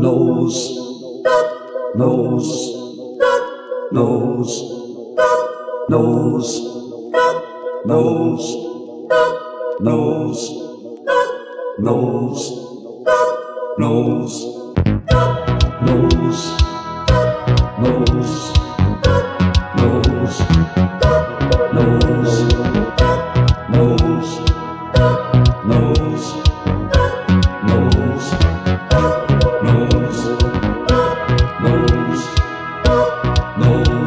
nose, nose, nose, nose, nose, nose, nose, nose, nose, nose, nose, nose. Oh.